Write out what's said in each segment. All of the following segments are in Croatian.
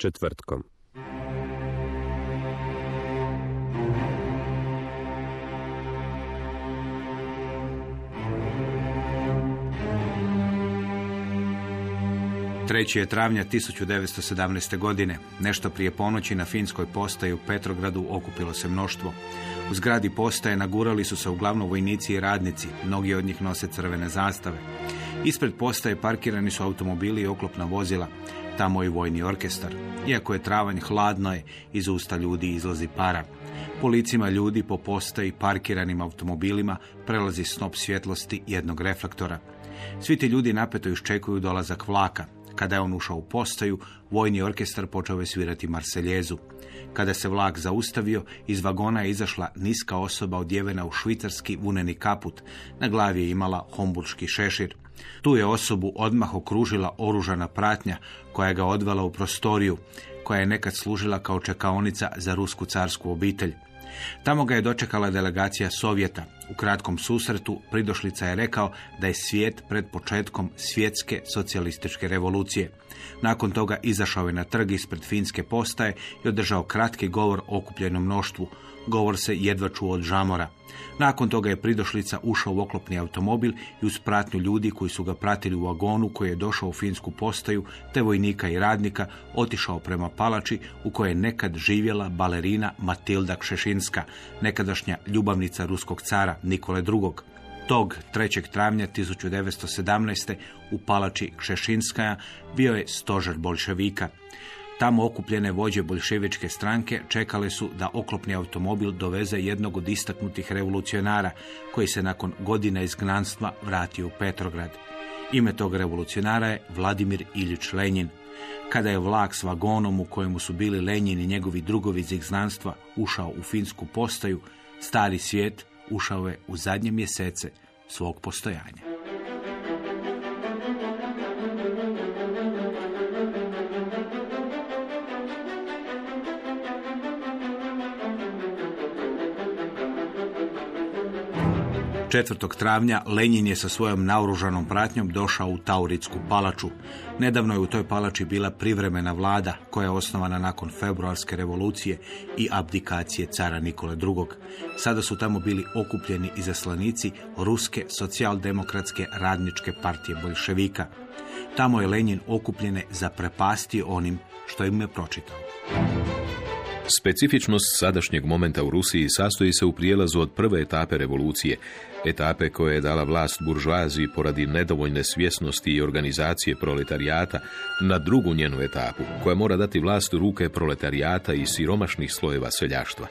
Četvrtkom. Treći je travnja 1917. godine. Nešto prije ponoći na finskoj postaji u Petrogradu okupilo se mnoštvo. U zgradi postaje nagurali su se uglavnom vojnici i radnici. Mnogi od njih nose crvene zastave. Ispred postaje parkirani su automobili i oklopna vozila. Tamo i vojni orkestar. Iako je travanj hladno je, iz usta ljudi izlazi para. Po licima ljudi po postaji parkiranim automobilima prelazi snop svjetlosti jednog reflektora. Svi ti ljudi napeto iščekuju dolazak vlaka. Kada je on ušao u postaju, vojni orkestar počeo je svirati Marseljezu. Kada se vlak zaustavio, iz vagona je izašla niska osoba odjevena u švicarski vuneni kaput. Na glavi je imala homburški šešir. Tu je osobu odmah okružila oružana pratnja koja ga odvela u prostoriju, koja je nekad služila kao čekaonica za rusku carsku obitelj. Tamo ga je dočekala delegacija Sovjeta. U kratkom susretu pridošlica je rekao da je svijet pred početkom svjetske socijalističke revolucije. Nakon toga izašao je na trg ispred finske postaje i održao kratki govor okupljenom mnoštvu. Govor se jedva čuo od žamora. Nakon toga je pridošlica ušao u oklopni automobil i uz pratnju ljudi koji su ga pratili u vagonu koji je došao u finsku postaju, te vojnika i radnika, otišao prema palači u kojoj je nekad živjela balerina Matilda Kšešinska, nekadašnja ljubavnica ruskog cara Nikole II. Tog 3. travnja 1917. u palači Kšešinskaja bio je stožer bolševika. Tamo okupljene vođe bolševičke stranke čekale su da oklopni automobil doveze jednog od istaknutih revolucionara koji se nakon godina izgnanstva vratio u Petrograd. Ime tog revolucionara je Vladimir Iljič Lenjin. Kada je vlak s vagonom u kojemu su bili Lenjin i njegovi drugovi iz izgnanstva ušao u finsku postaju, stari svijet ušao je u zadnje mjesece svog postojanja. Četvrtog travnja Lenjin je sa svojom naoružanom pratnjom došao u Tauritsku palaču. Nedavno je u toj palači bila privremena vlada koja je osnovana nakon februarske revolucije i abdikacije cara Nikole II. Sada su tamo bili okupljeni izaslanici Ruske socijaldemokratske radničke partije bolševika. Tamo je Lenjin okupljene zaprepastio onim što im je pročitao. Specifičnost sadašnjeg momenta u Rusiji sastoji se u prijelazu od prve etape revolucije, etape koje je dala vlast buržoaziji poradi nedovoljne svjesnosti i organizacije proletarijata, na drugu njenu etapu, koja mora dati vlast u ruke proletarijata i siromašnih slojeva seljaštva.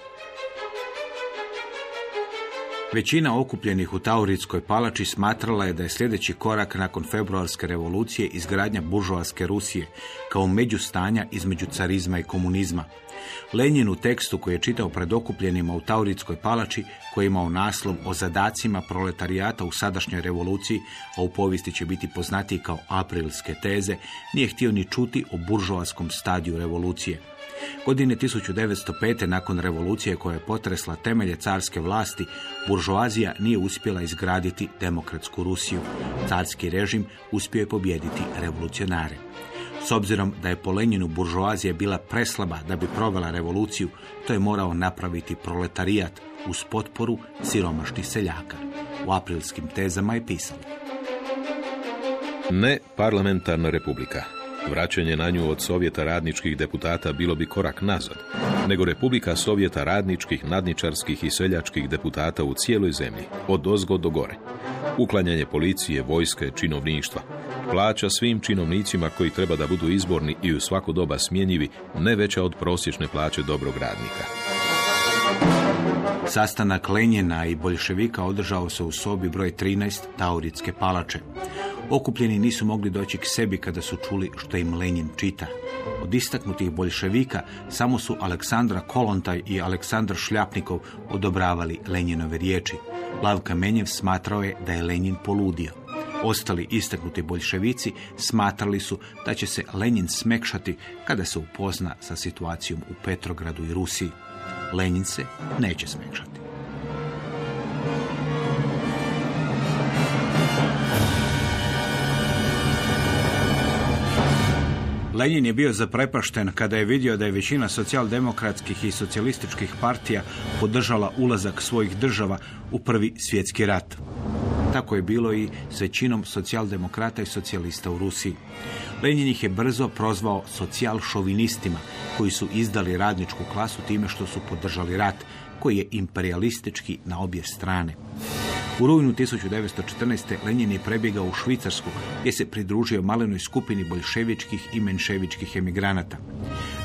Većina okupljenih u Tauritskoj palači smatrala je da je sljedeći korak nakon februarske revolucije izgradnja buržoaske Rusije kao međustanja između carizma i komunizma. Lenin u tekstu koji je čitao pred okupljenima u Tauritskoj palači, koji je imao naslov o zadacima proletarijata u sadašnjoj revoluciji, a u povijesti će biti poznatiji kao aprilske teze, nije htio ni čuti o buržoaskom stadiju revolucije. Godine 1905. nakon revolucije koja je potresla temelje carske vlasti, buržoazija nije uspjela izgraditi demokratsku Rusiju. Carski režim uspio je pobijediti revolucionare. S obzirom da je po Lenjinu buržoazija bila preslaba da bi provela revoluciju, to je morao napraviti proletarijat uz potporu siromašnih seljaka. U aprilskim tezama je pisalo. Ne parlamentarna republika. Vraćanje na nju od Sovjeta radničkih deputata bilo bi korak nazad. nego Republika Sovjeta radničkih, nadničarskih i seljačkih deputata u cijeloj zemlji, od ozgo do gore. Uklanjanje policije, vojske, činovništva. Plaća svim činovnicima koji treba da budu izborni i u svako doba smjenjivi, ne veća od prosječne plaće dobrog radnika. Sastanak Lenjina i Boljševika održao se u sobi broj 13 Tauritske palače. Okupljeni nisu mogli doći k sebi kada su čuli što im Lenjin čita. Od istaknutih boljševika samo su Aleksandra Kolontaj i Aleksandar Šljapnikov odobravali Lenjinove riječi. Lav Kamenjev smatrao je da je Lenjin poludio. Ostali istaknuti boljševici smatrali su da će se Lenjin smekšati kada se upozna sa situacijom u Petrogradu i Rusiji. Lenin se neće smekšati. Lenin je bio zaprepašten kada je vidio da je većina socijaldemokratskih i socijalističkih partija podržala ulazak svojih država u prvi svjetski rat. Tako je bilo i s većinom socijaldemokrata i socijalista u Rusiji. Lenin ih je brzo prozvao socijalšovinistima koji su izdali radničku klasu time što su podržali rat koji je imperialistički na obje strane. U rujnu 1914. Lenin je prebjegao u Švicarsku gdje se pridružio malenoj skupini boljševičkih i menševičkih emigranata.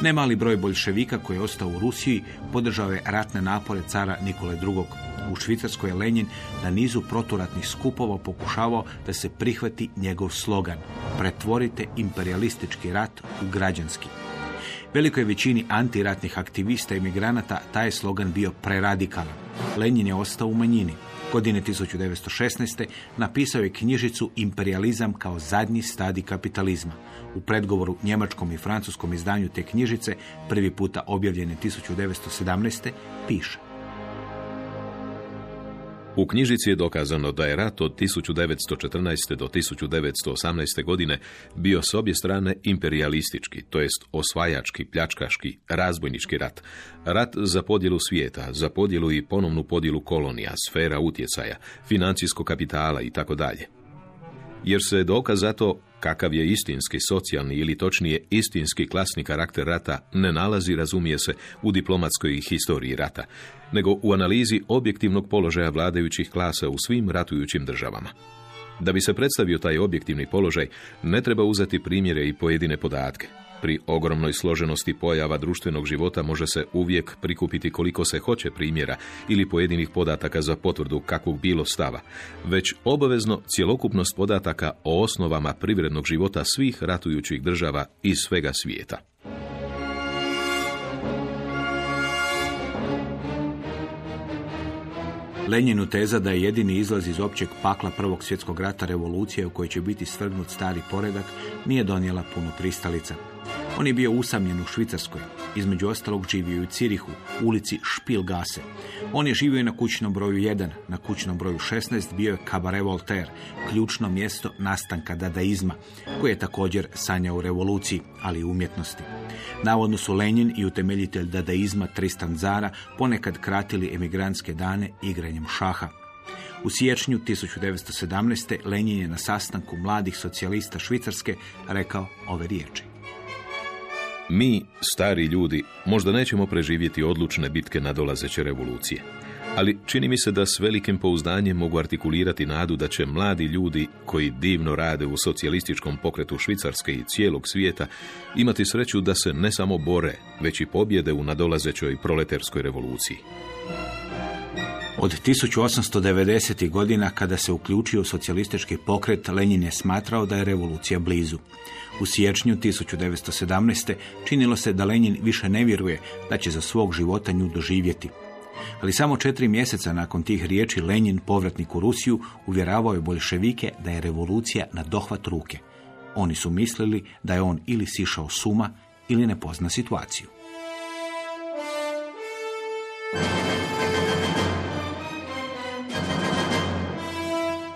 Nemali broj boljševika koji je ostao u Rusiji podržao je ratne napore cara Nikole II. U Švicarskoj je Lenin na nizu proturatnih skupova pokušavao da se prihvati njegov slogan Pretvorite imperialistički rat u građanski. Velikoj većini antiratnih aktivista i migranata taj slogan bio preradikalan. Lenin je ostao u manjini. Godine 1916. napisao je knjižicu Imperializam kao zadnji stadij kapitalizma. U predgovoru njemačkom i francuskom izdanju te knjižice, prvi puta objavljene 1917. piše. U knjižici je dokazano da je rat od 1914. do 1918. godine bio s obje strane imperialistički, to jest osvajački, pljačkaški, razbojnički rat. Rat za podjelu svijeta, za podjelu i ponovnu podjelu kolonija, sfera utjecaja, financijskog kapitala i tako dalje. Jer se dokaz za to kakav je istinski socijalni ili točnije istinski klasni karakter rata ne nalazi, razumije se, u diplomatskoj historiji rata, nego u analizi objektivnog položaja vladajućih klasa u svim ratujućim državama. Da bi se predstavio taj objektivni položaj, ne treba uzeti primjere i pojedine podatke. Pri ogromnoj složenosti pojava društvenog života može se uvijek prikupiti koliko se hoće primjera ili pojedinih podataka za potvrdu kakvog bilo stava, već obavezno cjelokupnost podataka o osnovama privrednog života svih ratujućih država iz svega svijeta. Lenjinu teza da je jedini izlaz iz općeg pakla Prvog svjetskog rata revolucije u kojoj će biti svrgnut stari poredak nije donijela puno pristalica. On je bio usamljen u Švicarskoj. Između ostalog živio u Cirihu, ulici Špilgase. On je živio i na kućnom broju 1. Na kućnom broju 16 bio je Cabaret Voltaire, ključno mjesto nastanka dadaizma, koji je također sanjao u revoluciji, ali i umjetnosti. Navodno su Lenin i utemeljitelj dadaizma Tristan Zara ponekad kratili emigrantske dane igranjem šaha. U siječnju 1917. Lenin je na sastanku mladih socijalista Švicarske rekao ove riječi. Mi, stari ljudi, možda nećemo preživjeti odlučne bitke nadolazeće revolucije. Ali čini mi se da s velikim pouzdanjem mogu artikulirati nadu da će mladi ljudi koji divno rade u socijalističkom pokretu Švicarske i cijelog svijeta imati sreću da se ne samo bore, već i pobjede u nadolazećoj proletarskoj revoluciji. Od 1890. godina kada se uključio u socijalistički pokret, Lenin je smatrao da je revolucija blizu. U siječnju 1917. činilo se da Lenin više ne vjeruje da će za svog života nju doživjeti. Ali samo četiri mjeseca nakon tih riječi Lenin, povratnik u Rusiju, uvjeravao je bolševike da je revolucija na dohvat ruke. Oni su mislili da je on ili sišao suma ili ne pozna situaciju.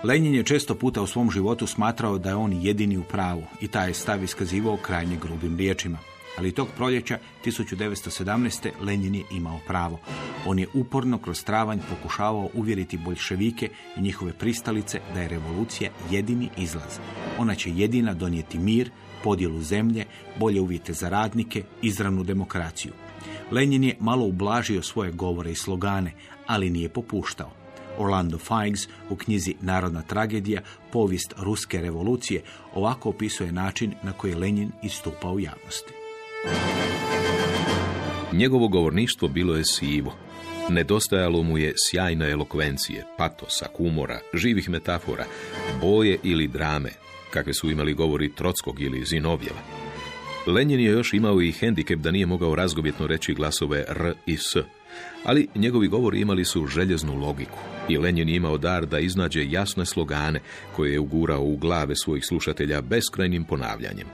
Lenin je često puta u svom životu smatrao da je on jedini u pravu i taj je stav iskazivao krajnje grubim riječima. Ali tog proljeća 1917. Lenin je imao pravo. On je uporno kroz travanj pokušavao uvjeriti boljševike i njihove pristalice da je revolucija jedini izlaz. Ona će jedina donijeti mir, podjelu zemlje, bolje uvjete za radnike, izravnu demokraciju. Lenin je malo ublažio svoje govore i slogane, ali nije popuštao. Orlando Fikes u knjizi Narodna tragedija, povijest ruske revolucije, ovako opisuje način na koji je Lenin istupa u javnosti. Njegovo govorništvo bilo je sivo. Nedostajalo mu je sjajne elokvencije, patosa, kumora, živih metafora, boje ili drame, kakve su imali govori Trockog ili Zinovjeva. Lenin je još imao i hendikep da nije mogao razgovjetno reći glasove R i S, ali njegovi govori imali su željeznu logiku i Lenin je imao dar da iznađe jasne slogane koje je ugurao u glave svojih slušatelja beskrajnim ponavljanjem.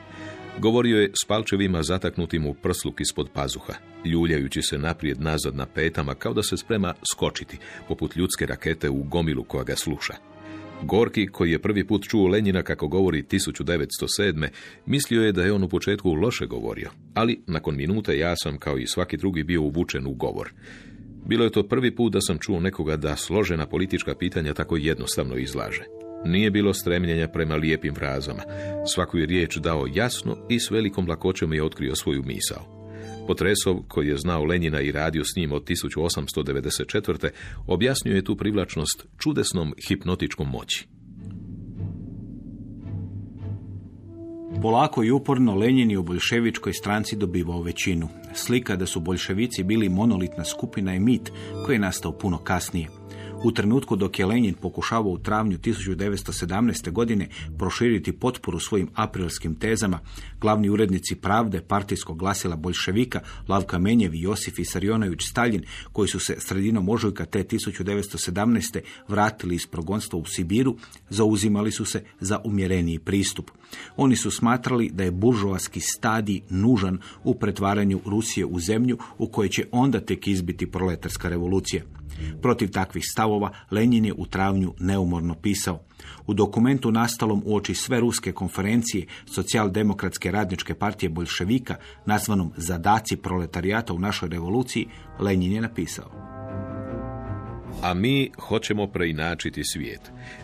Govorio je s palčevima zataknutim u prsluk ispod pazuha, ljuljajući se naprijed nazad na petama kao da se sprema skočiti, poput ljudske rakete u gomilu koja ga sluša. Gorki, koji je prvi put čuo Lenjina kako govori 1907. mislio je da je on u početku loše govorio, ali nakon minute ja sam kao i svaki drugi bio uvučen u govor. Bilo je to prvi put da sam čuo nekoga da složena politička pitanja tako jednostavno izlaže. Nije bilo stremljenja prema lijepim frazama. Svaku je riječ dao jasno i s velikom lakoćom je otkrio svoju misao. Potresov, koji je znao Lenjina i radio s njim od 1894. objasnio je tu privlačnost čudesnom hipnotičkom moći. Polako i uporno Lenin je u boljševičkoj stranci dobivao većinu. Slika da su boljševici bili monolitna skupina je mit koji je nastao puno kasnije. U trenutku dok je Lenin pokušavao u travnju 1917. godine proširiti potporu svojim aprilskim tezama, glavni urednici Pravde, partijskog glasila Boljševika, Lavka Menjev i Josif Isarionović Stalin, koji su se sredinom ožujka te 1917. vratili iz progonstva u Sibiru, zauzimali su se za umjereniji pristup. Oni su smatrali da je buržovaski stadij nužan u pretvaranju Rusije u zemlju u kojoj će onda tek izbiti proletarska revolucija. Protiv takvih stavova Lenin je u travnju neumorno pisao. U dokumentu nastalom uoči sve ruske konferencije socijaldemokratske radničke partije Boljševika, nazvanom Zadaci proletarijata u našoj revoluciji, Lenin je napisao. A mi hoćemo preinačiti svijet.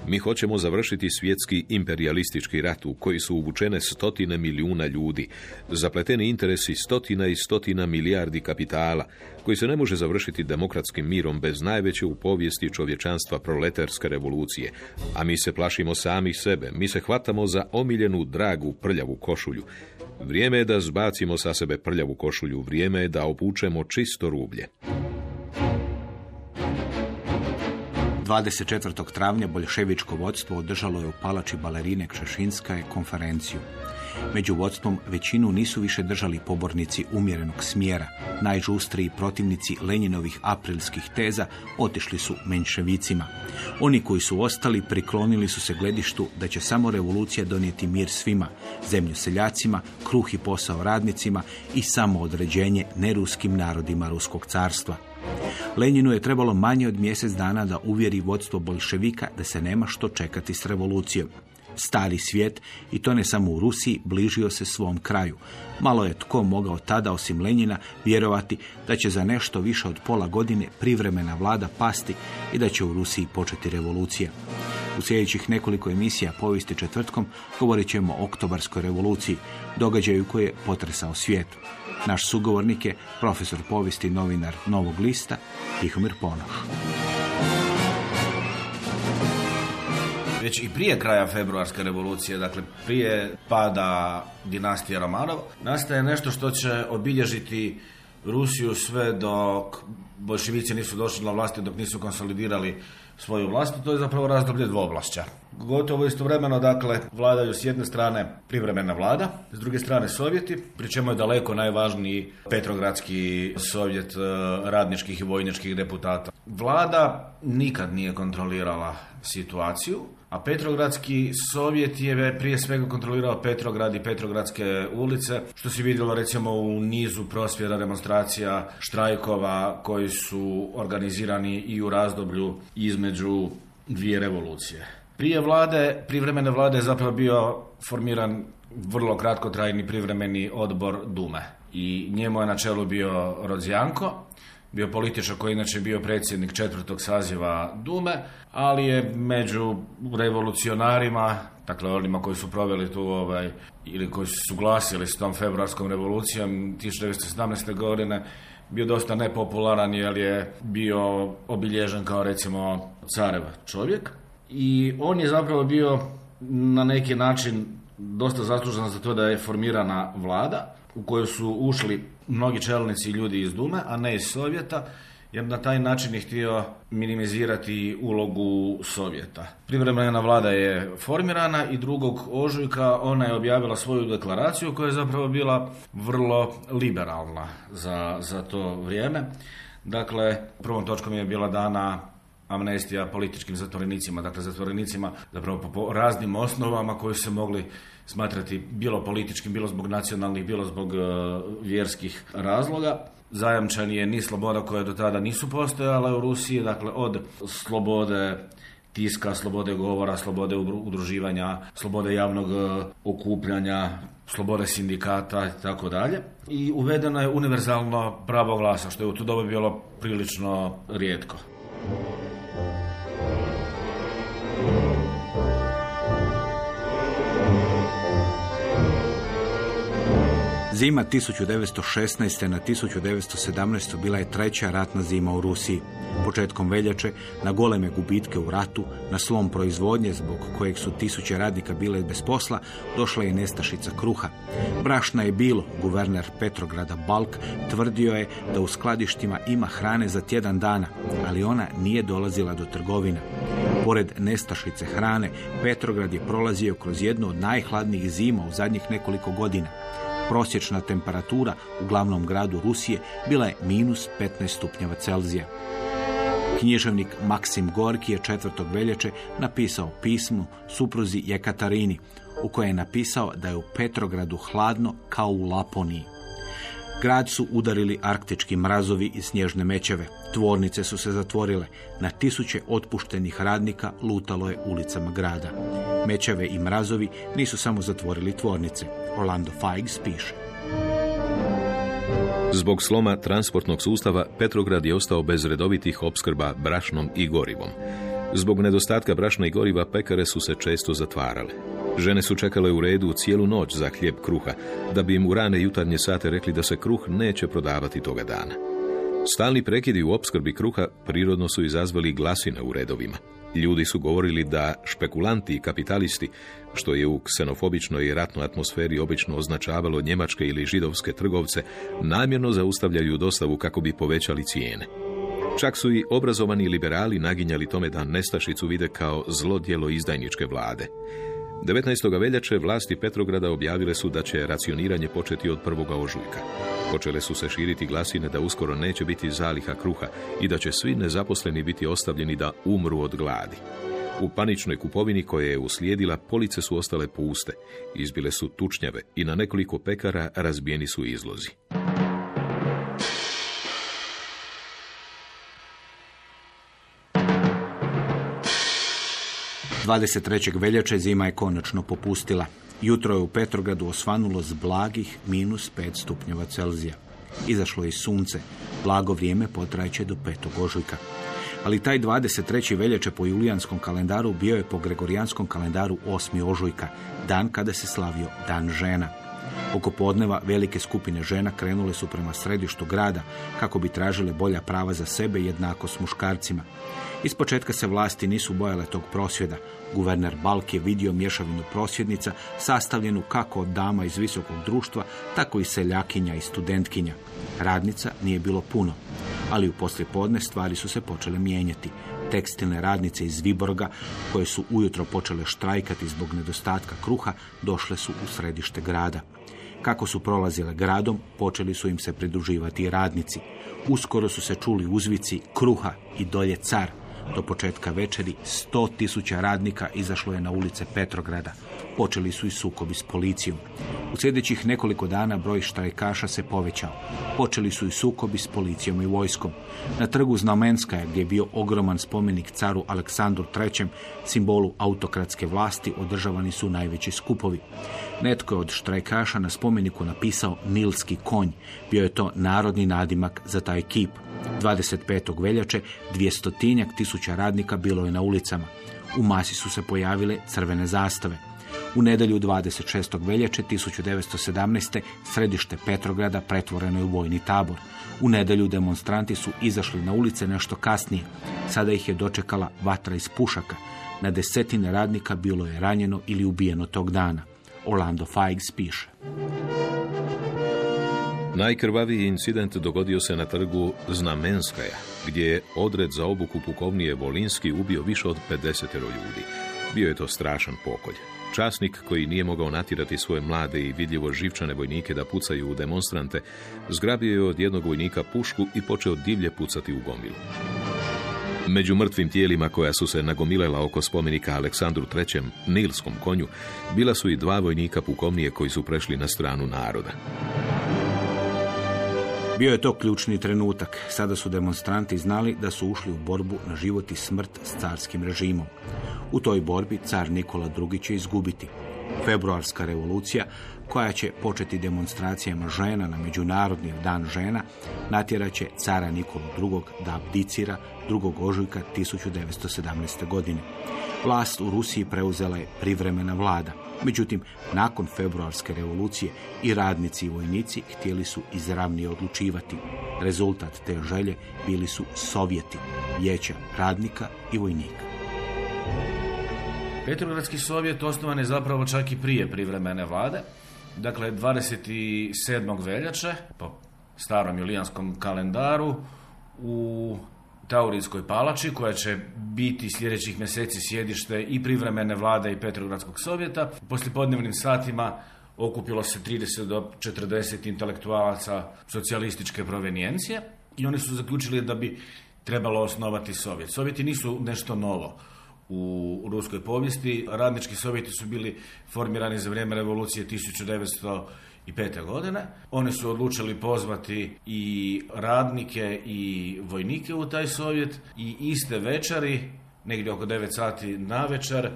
Mi hoćemo završiti svjetski imperialistički rat u koji su uvučene stotine milijuna ljudi, zapleteni interesi stotina i stotina milijardi kapitala, koji se ne može završiti demokratskim mirom bez najveće u povijesti čovječanstva proletarske revolucije. A mi se plašimo sami sebe, mi se hvatamo za omiljenu dragu prljavu košulju. Vrijeme je da zbacimo sa sebe prljavu košulju, vrijeme je da opučemo čisto rublje. 24. travnja boljševičko vodstvo održalo je u palači balerine Kšešinska konferenciju. Među vodstvom većinu nisu više držali pobornici umjerenog smjera. Najžustriji protivnici Leninovih aprilskih teza otišli su menševicima. Oni koji su ostali priklonili su se gledištu da će samo revolucija donijeti mir svima, zemlju seljacima, kruh i posao radnicima i samo određenje neruskim narodima Ruskog carstva. Leninu je trebalo manje od mjesec dana da uvjeri vodstvo bolševika da se nema što čekati s revolucijom. Stari svijet, i to ne samo u Rusiji, bližio se svom kraju. Malo je tko mogao tada, osim Lenjina, vjerovati da će za nešto više od pola godine privremena vlada pasti i da će u Rusiji početi revolucija. U sljedećih nekoliko emisija povijesti četvrtkom govorit ćemo o oktobarskoj revoluciji, događaju koji je potresao svijetu. Naš sugovornik je profesor povijesti novinar Novog lista Tihomir Ponoš. Već i prije kraja februarske revolucije, dakle prije pada dinastije Romanov, nastaje nešto što će obilježiti Rusiju sve dok bolševici nisu došli na vlasti, dok nisu konsolidirali svoju vlast, to je zapravo razdoblje dvoblašća. Gotovo istovremeno, dakle, vladaju s jedne strane privremena vlada, s druge strane Sovjeti, pri čemu je daleko najvažniji Petrogradski sovjet e, radničkih i vojničkih deputata. Vlada nikad nije kontrolirala situaciju, a Petrogradski sovjet je prije svega kontrolirao Petrograd i Petrogradske ulice, što se vidjelo recimo u nizu prosvjera, demonstracija, štrajkova koji su organizirani i u razdoblju između dvije revolucije. Prije vlade, privremene vlade je zapravo bio formiran vrlo kratkotrajni privremeni odbor Dume. I njemu je na čelu bio Rodzijanko, bio političar koji je inače bio predsjednik četvrtog saziva Dume, ali je među revolucionarima, dakle onima koji su proveli tu ovaj, ili koji su suglasili s tom februarskom revolucijom 1917. godine, bio dosta nepopularan jer je bio obilježen kao recimo carev čovjek i on je zapravo bio na neki način dosta zaslužan za to da je formirana vlada u kojoj su ušli mnogi čelnici i ljudi iz Dume, a ne iz Sovjeta, jer na taj način je htio minimizirati ulogu Sovjeta. Privremena vlada je formirana i drugog ožujka ona je objavila svoju deklaraciju koja je zapravo bila vrlo liberalna za, za to vrijeme. Dakle, prvom točkom je bila dana amnestija političkim zatvorenicima, dakle zatvorenicima zapravo po raznim osnovama koji su se mogli smatrati bilo političkim, bilo zbog nacionalnih, bilo zbog e, vjerskih razloga. Zajamčan je ni sloboda koje do tada nisu postojale u Rusiji, dakle od slobode tiska, slobode govora, slobode udruživanja, slobode javnog e, okupljanja, slobode sindikata i tako dalje. I uvedeno je univerzalno pravo glasa, što je u to dobu bilo prilično rijetko. Zima 1916. na 1917. bila je treća ratna zima u Rusiji. Početkom veljače, na goleme gubitke u ratu, na slom proizvodnje zbog kojeg su tisuće radnika bile bez posla, došla je nestašica kruha. Brašna je bilo, guverner Petrograda Balk tvrdio je da u skladištima ima hrane za tjedan dana, ali ona nije dolazila do trgovina. Pored nestašice hrane, Petrograd je prolazio kroz jednu od najhladnijih zima u zadnjih nekoliko godina. Prosječna temperatura u glavnom gradu Rusije bila je minus 15 stupnjeva Celzija. Književnik Maksim Gorki je 4. veljače napisao pismu supruzi Jekatarini, u kojoj je napisao da je u Petrogradu hladno kao u Laponiji. Grad su udarili arktički mrazovi i snježne mećeve. Tvornice su se zatvorile. Na tisuće otpuštenih radnika lutalo je ulicama grada. Mećeve i mrazovi nisu samo zatvorili tvornice. Orlando Fikes piše. Zbog sloma transportnog sustava Petrograd je ostao bez redovitih opskrba brašnom i gorivom. Zbog nedostatka brašna i goriva pekare su se često zatvarale. Žene su čekale u redu cijelu noć za hljeb kruha, da bi im u rane jutarnje sate rekli da se kruh neće prodavati toga dana. Stalni prekidi u opskrbi kruha prirodno su izazvali glasine u redovima. Ljudi su govorili da špekulanti i kapitalisti, što je u ksenofobičnoj i ratnoj atmosferi obično označavalo njemačke ili židovske trgovce, namjerno zaustavljaju dostavu kako bi povećali cijene. Čak su i obrazovani liberali naginjali tome da nestašicu vide kao zlo djelo izdajničke vlade. 19. veljače vlasti Petrograda objavile su da će racioniranje početi od 1. ožujka. Počele su se širiti glasine da uskoro neće biti zaliha kruha i da će svi nezaposleni biti ostavljeni da umru od gladi. U paničnoj kupovini koja je uslijedila, police su ostale puste, izbile su tučnjave i na nekoliko pekara razbijeni su izlozi. 23. veljače zima je konačno popustila. Jutro je u Petrogradu osvanulo s blagih minus 5 stupnjeva Celzija. Izašlo je sunce. Blago vrijeme potrajeće do 5. ožujka. Ali taj 23. veljače po julijanskom kalendaru bio je po gregorijanskom kalendaru 8. ožujka, dan kada se slavio Dan žena. Oko podneva velike skupine žena krenule su prema središtu grada kako bi tražile bolja prava za sebe i jednako s muškarcima. Ispočetka se vlasti nisu bojale tog prosvjeda. Guverner Balk je vidio mješavinu prosvjednica sastavljenu kako od dama iz visokog društva, tako i seljakinja i studentkinja. Radnica nije bilo puno, ali u poslijepodne stvari su se počele mijenjati. Tekstilne radnice iz Viborga, koje su ujutro počele štrajkati zbog nedostatka kruha, došle su u središte grada. Kako su prolazile gradom, počeli su im se pridruživati radnici. Uskoro su se čuli uzvici kruha i dolje car, do početka večeri 100 tisuća radnika izašlo je na ulice Petrograda. Počeli su i sukobi s policijom. U sljedećih nekoliko dana broj štrajkaša se povećao. Počeli su i sukobi s policijom i vojskom. Na trgu Znamenskaja, gdje je bio ogroman spomenik caru Aleksandru III, simbolu autokratske vlasti, održavani su najveći skupovi. Netko je od štrajkaša na spomeniku napisao Nilski konj. Bio je to narodni nadimak za taj kip. 25. veljače dvijestotinjak tisuća radnika bilo je na ulicama. U masi su se pojavile crvene zastave. U nedjelju 26. veljače 1917. središte Petrograda pretvoreno je u vojni tabor. U nedjelju demonstranti su izašli na ulice nešto kasnije. Sada ih je dočekala vatra iz pušaka. Na desetine radnika bilo je ranjeno ili ubijeno tog dana. Orlando Fikes piše. Najkrvaviji incident dogodio se na trgu Znamenskaja, gdje je odred za obuku pukovnije Volinski ubio više od 50 ljudi. Bio je to strašan pokolj. Časnik koji nije mogao natirati svoje mlade i vidljivo živčane vojnike da pucaju u demonstrante, zgrabio je od jednog vojnika pušku i počeo divlje pucati u gomilu. Među mrtvim tijelima koja su se nagomilela oko spomenika Aleksandru III. Nilskom konju, bila su i dva vojnika pukovnije koji su prešli na stranu naroda. Bio je to ključni trenutak. Sada su demonstranti znali da su ušli u borbu na život i smrt s carskim režimom. U toj borbi car Nikola II će izgubiti. Februarska revolucija, koja će početi demonstracijama žena na Međunarodni dan žena, natjerat će cara Nikolu II da abdicira 2. ožujka 1917. godine. Vlast u Rusiji preuzela je privremena vlada. Međutim, nakon februarske revolucije i radnici i vojnici htjeli su izravnije odlučivati. Rezultat te želje bili su Sovjeti, vijeća radnika i vojnika. Petrogradski sovjet osnovan je zapravo čak i prije privremene vlade. Dakle, 27. veljače, po starom julijanskom kalendaru, u Taurinskoj palači, koja će biti sljedećih mjeseci sjedište i privremene vlade i Petrogradskog sovjeta. U poslijepodnevnim satima okupilo se 30 do 40 intelektualaca socijalističke provenijencije i oni su zaključili da bi trebalo osnovati sovjet. Sovjeti nisu nešto novo u ruskoj povijesti. Radnički sovjeti su bili formirani za vrijeme revolucije 1905. godine. Oni su odlučili pozvati i radnike i vojnike u taj sovjet i iste večeri, negdje oko 9 sati na večer,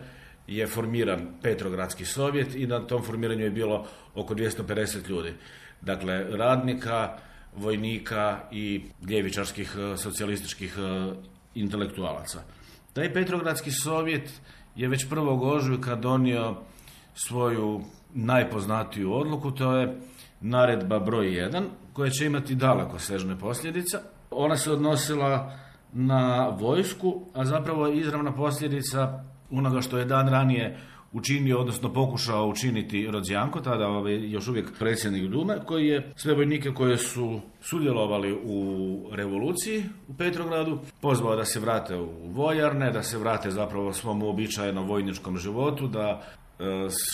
je formiran Petrogradski sovjet i na tom formiranju je bilo oko 250 ljudi. Dakle, radnika, vojnika i ljevičarskih e, socijalističkih e, intelektualaca. Taj Petrogradski sovjet je već prvog ožujka donio svoju najpoznatiju odluku, to je naredba broj 1, koja će imati daleko sežne posljedice. Ona se odnosila na vojsku, a zapravo je izravna posljedica onoga što je dan ranije učinio, odnosno pokušao učiniti Rodzijanko, tada ovaj, još uvijek predsjednik Dume, koji je sve vojnike koje su sudjelovali u revoluciji u Petrogradu, pozvao da se vrate u vojarne, da se vrate zapravo svom uobičajenom vojničkom životu, da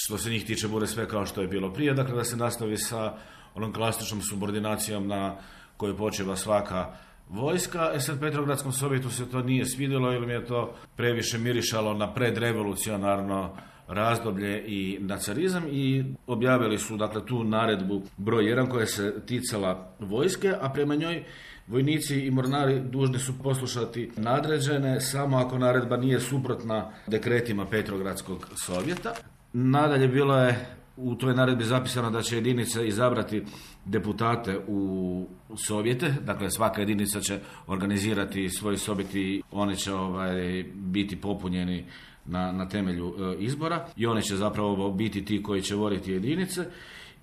što se njih tiče bude sve kao što je bilo prije, dakle da se nastavi sa onom klasičnom subordinacijom na kojoj počeva svaka vojska. E sad Petrogradskom sovjetu se to nije svidjelo ili mi je to previše mirišalo na predrevolucionarno razdoblje i na carizam i objavili su dakle tu naredbu broj 1 koja se ticala vojske, a prema njoj vojnici i mornari dužni su poslušati nadređene samo ako naredba nije suprotna dekretima Petrogradskog sovjeta. Nadalje bilo je u toj naredbi zapisano da će jedinice izabrati deputate u sovjete, dakle svaka jedinica će organizirati svoj sovjet i one će ovaj, biti popunjeni na, na temelju e, izbora. I one će zapravo biti ti koji će voditi jedinice.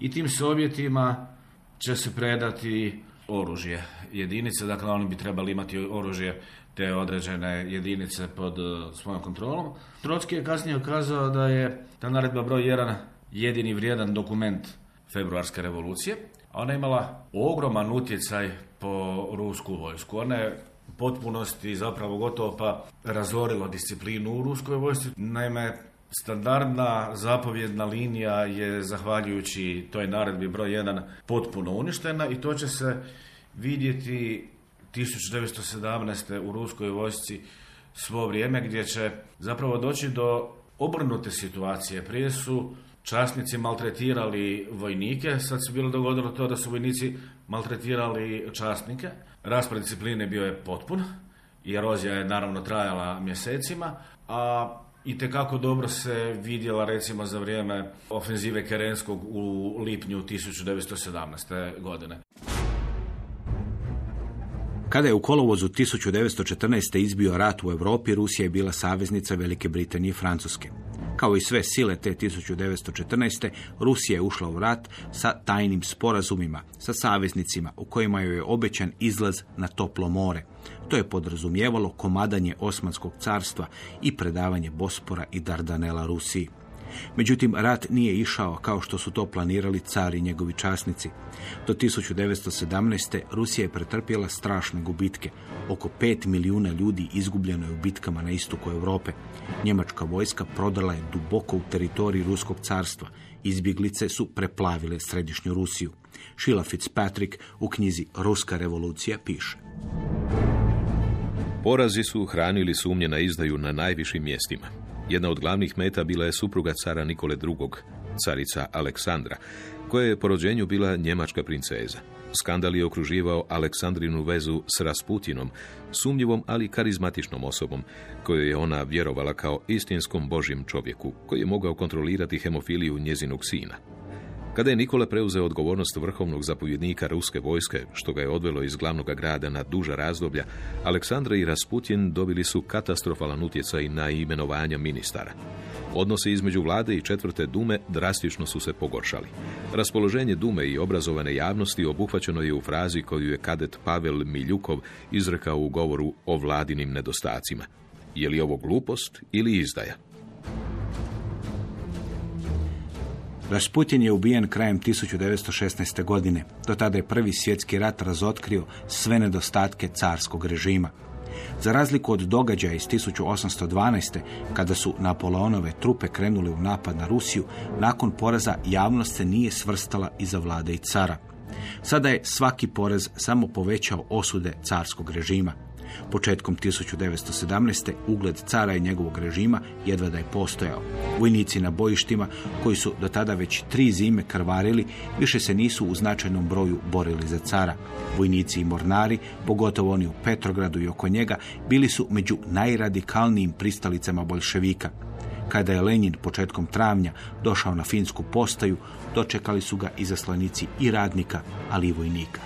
I tim sovjetima će se predati oružje. Jedinice, dakle oni bi trebali imati oružje te određene jedinice pod e, svojom kontrolom. Trotski je kasnije ukazao da je ta naredba broj 1 jedini vrijedan dokument februarske revolucije. Ona je imala ogroman utjecaj po rusku vojsku. Ona je u potpunosti zapravo gotovo pa razorilo disciplinu u ruskoj vojsci. Naime, standardna zapovjedna linija je zahvaljujući toj naredbi broj 1 potpuno uništena i to će se vidjeti 1917. u ruskoj vojsci svo vrijeme gdje će zapravo doći do obrnute situacije. Prije su časnici maltretirali vojnike, sad se bilo dogodilo to da su vojnici maltretirali časnike. Raspored discipline bio je potpun i erozija je naravno trajala mjesecima, a i tekako dobro se vidjela recimo za vrijeme ofenzive Kerenskog u lipnju 1917. godine. Kada je u kolovozu 1914. izbio rat u Europi, Rusija je bila saveznica Velike Britanije i Francuske. Kao i sve sile te 1914. Rusija je ušla u rat sa tajnim sporazumima, sa saveznicima u kojima joj je obećan izlaz na toplo more. To je podrazumijevalo komadanje Osmanskog carstva i predavanje Bospora i Dardanela Rusiji. Međutim, rat nije išao kao što su to planirali cari i njegovi časnici. Do 1917. Rusija je pretrpjela strašne gubitke. Oko 5 milijuna ljudi izgubljeno je u bitkama na istoku Europe. Njemačka vojska prodala je duboko u teritoriji Ruskog carstva. Izbjeglice su preplavile središnju Rusiju. Sheila Fitzpatrick u knjizi Ruska revolucija piše. Porazi su hranili sumnje na izdaju na najvišim mjestima. Jedna od glavnih meta bila je supruga cara Nikole II, carica Aleksandra, koja je po rođenju bila njemačka princeza. Skandal je okruživao Aleksandrinu vezu s Rasputinom, sumnjivom ali karizmatičnom osobom, kojoj je ona vjerovala kao istinskom božjem čovjeku, koji je mogao kontrolirati hemofiliju njezinog sina. Kada je Nikola preuzeo odgovornost vrhovnog zapovjednika ruske vojske, što ga je odvelo iz glavnog grada na duža razdoblja, Aleksandra i Rasputin dobili su katastrofalan utjecaj na imenovanja ministara. Odnosi između vlade i četvrte dume drastično su se pogoršali. Raspoloženje dume i obrazovane javnosti obuhvaćeno je u frazi koju je kadet Pavel Miljukov izrekao u govoru o vladinim nedostacima. Je li ovo glupost ili izdaja? Rasputin je ubijen krajem 1916. godine. Do tada je prvi svjetski rat razotkrio sve nedostatke carskog režima. Za razliku od događaja iz 1812. kada su Napoleonove trupe krenule u napad na Rusiju, nakon poraza javnost se nije svrstala iza vlade i cara. Sada je svaki porez samo povećao osude carskog režima. Početkom 1917. ugled cara i njegovog režima jedva da je postojao. Vojnici na bojištima, koji su do tada već tri zime krvarili, više se nisu u značajnom broju borili za cara. Vojnici i mornari, pogotovo oni u Petrogradu i oko njega, bili su među najradikalnijim pristalicama bolševika. Kada je Lenin početkom travnja došao na finsku postaju, dočekali su ga izaslanici i radnika, ali i vojnika.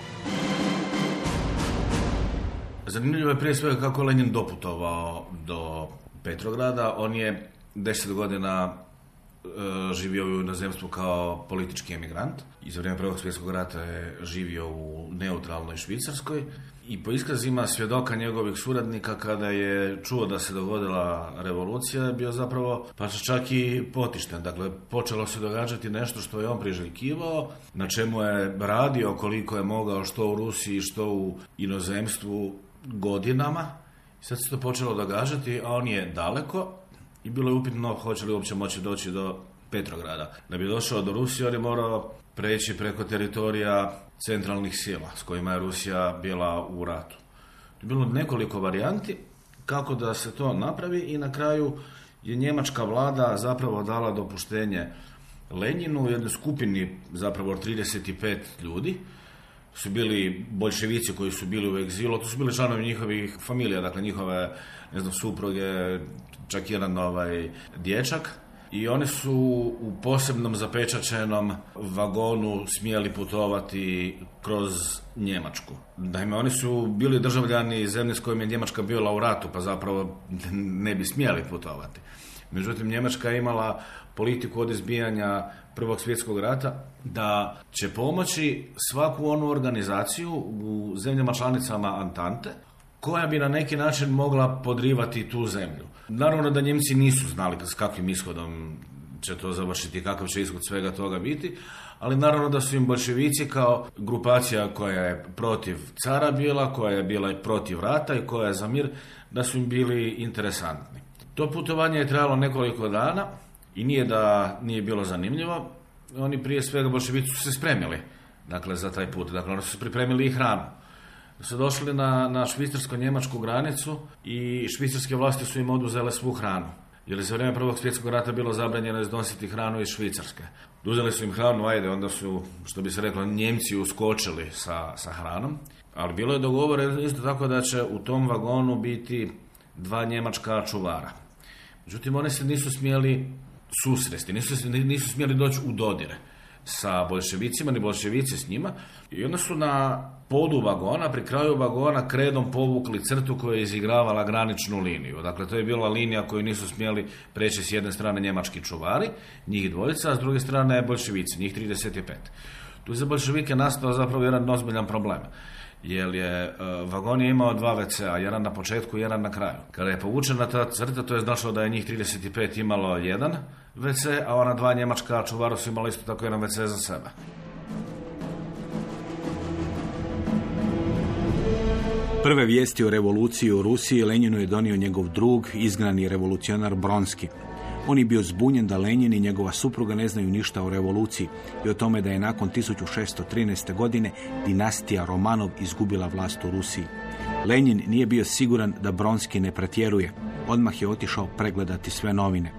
Zanimljivo je prije svega kako Lenin doputovao do Petrograda. On je deset godina e, živio u inozemstvu kao politički emigrant. I za vrijeme Prvog svjetskog rata je živio u neutralnoj Švicarskoj. I po iskazima svjedoka njegovih suradnika kada je čuo da se dogodila revolucija je bio zapravo pa čak i potišten. Dakle, počelo se događati nešto što je on priželjkivao, na čemu je radio koliko je mogao što u Rusiji, što u inozemstvu godinama. Sad se to počelo događati, a on je daleko i bilo je upitno hoće li uopće moći doći do Petrograda. Da bi došao do Rusije, on je morao preći preko teritorija centralnih sila s kojima je Rusija bila u ratu. Je bilo nekoliko varijanti kako da se to napravi i na kraju je njemačka vlada zapravo dala dopuštenje Lenjinu u jednoj skupini zapravo od 35 ljudi su bili bolševici koji su bili u egzilu, to su bili članovi njihovih familija, dakle njihove ne znam, supruge, čak jedan ovaj dječak. I oni su u posebnom zapečačenom vagonu smjeli putovati kroz Njemačku. Naime, oni su bili državljani zemlje s kojim je Njemačka bila u ratu, pa zapravo ne bi smjeli putovati. Međutim, Njemačka je imala politiku od izbijanja Prvog svjetskog rata da će pomoći svaku onu organizaciju u zemljama članicama Antante koja bi na neki način mogla podrivati tu zemlju. Naravno da Njemci nisu znali s kakvim ishodom će to završiti, kakav će ishod svega toga biti, ali naravno da su im bolševici kao grupacija koja je protiv cara bila, koja je bila i protiv rata i koja je za mir, da su im bili interesantni. To putovanje je trajalo nekoliko dana i nije da nije bilo zanimljivo. Oni prije svega bolševici su se spremili dakle, za taj put. Dakle, oni su pripremili i hranu. Su došli na, na švicarsko-njemačku granicu i švicarske vlasti su im oduzele svu hranu. Jer je za vrijeme Prvog svjetskog rata bilo zabranjeno iznositi hranu iz Švicarske. Uzeli su im hranu, ajde, onda su, što bi se reklo, Njemci uskočili sa, sa hranom. Ali bilo je dogovore isto tako da će u tom vagonu biti dva njemačka čuvara. Međutim, oni se nisu smjeli susresti, nisu, nisu smjeli doći u dodire. sa bolševicima, ni bolševici s njima. I onda su na podu vagona, pri kraju vagona, kredom povukli crtu koja je izigravala graničnu liniju. Dakle, to je bila linija koju nisu smjeli preći s jedne strane njemački čuvari, njih dvojica, a s druge strane bolševici, njih 35. Tu je za bolševike nastao zapravo jedan ozbiljan problem jer je e, vagon je imao dva WC-a, jedan na početku i jedan na kraju. Kada je povučena ta crta, to je značilo da je njih 35 imalo jedan WC, a ona dva njemačka čuvara su imala isto tako jedan WC za sebe. Prve vijesti o revoluciji u Rusiji Lenjinu je donio njegov drug, izgnani revolucionar Bronski. On je bio zbunjen da Lenjin i njegova supruga ne znaju ništa o revoluciji i o tome da je nakon 1613. godine dinastija Romanov izgubila vlast u Rusiji. Lenjin nije bio siguran da Bronski ne pretjeruje. Odmah je otišao pregledati sve novine.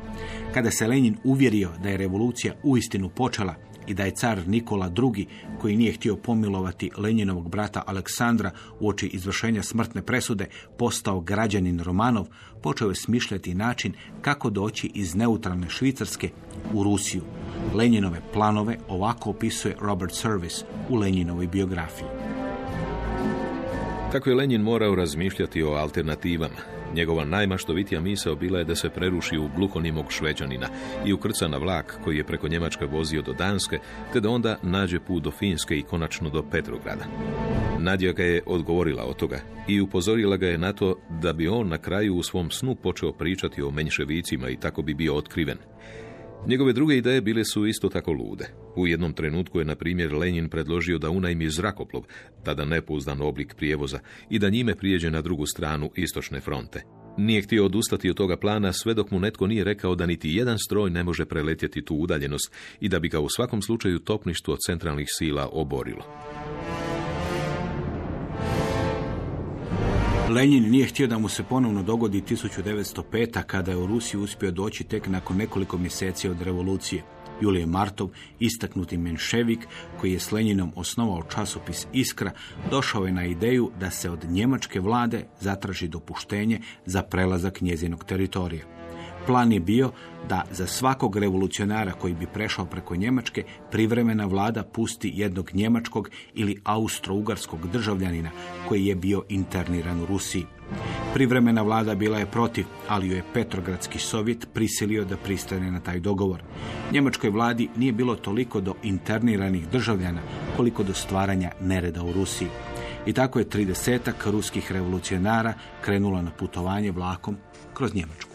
Kada se Lenjin uvjerio da je revolucija uistinu počela, i da je car Nikola II, koji nije htio pomilovati Lenjinovog brata Aleksandra u oči izvršenja smrtne presude, postao građanin Romanov, počeo je smišljati način kako doći iz neutralne Švicarske u Rusiju. Lenjinove planove ovako opisuje Robert Service u Lenjinovoj biografiji. Kako je Lenjin morao razmišljati o alternativama, Njegova najmaštovitija misao bila je da se preruši u gluhonimog šveđanina i ukrca na vlak koji je preko Njemačke vozio do Danske, te da onda nađe put do Finske i konačno do Petrograda. Nadja ga je odgovorila od toga i upozorila ga je na to da bi on na kraju u svom snu počeo pričati o menševicima i tako bi bio otkriven. Njegove druge ideje bile su isto tako lude. U jednom trenutku je, na primjer, Lenin predložio da unajmi zrakoplov, tada nepouzdan oblik prijevoza, i da njime prijeđe na drugu stranu istočne fronte. Nije htio odustati od toga plana sve dok mu netko nije rekao da niti jedan stroj ne može preletjeti tu udaljenost i da bi ga u svakom slučaju topništvo centralnih sila oborilo. Lenin nije htio da mu se ponovno dogodi 1905. kada je u Rusiji uspio doći tek nakon nekoliko mjeseci od revolucije. Julije Martov, istaknuti menševik koji je s Leninom osnovao časopis Iskra, došao je na ideju da se od njemačke vlade zatraži dopuštenje za prelazak njezinog teritorija. Plan je bio da za svakog revolucionara koji bi prešao preko Njemačke privremena vlada pusti jednog njemačkog ili austro-ugarskog državljanina koji je bio interniran u Rusiji. Privremena vlada bila je protiv, ali ju je Petrogradski sovjet prisilio da pristane na taj dogovor. Njemačkoj vladi nije bilo toliko do interniranih državljana koliko do stvaranja nereda u Rusiji. I tako je 30 ruskih revolucionara krenulo na putovanje vlakom kroz Njemačku.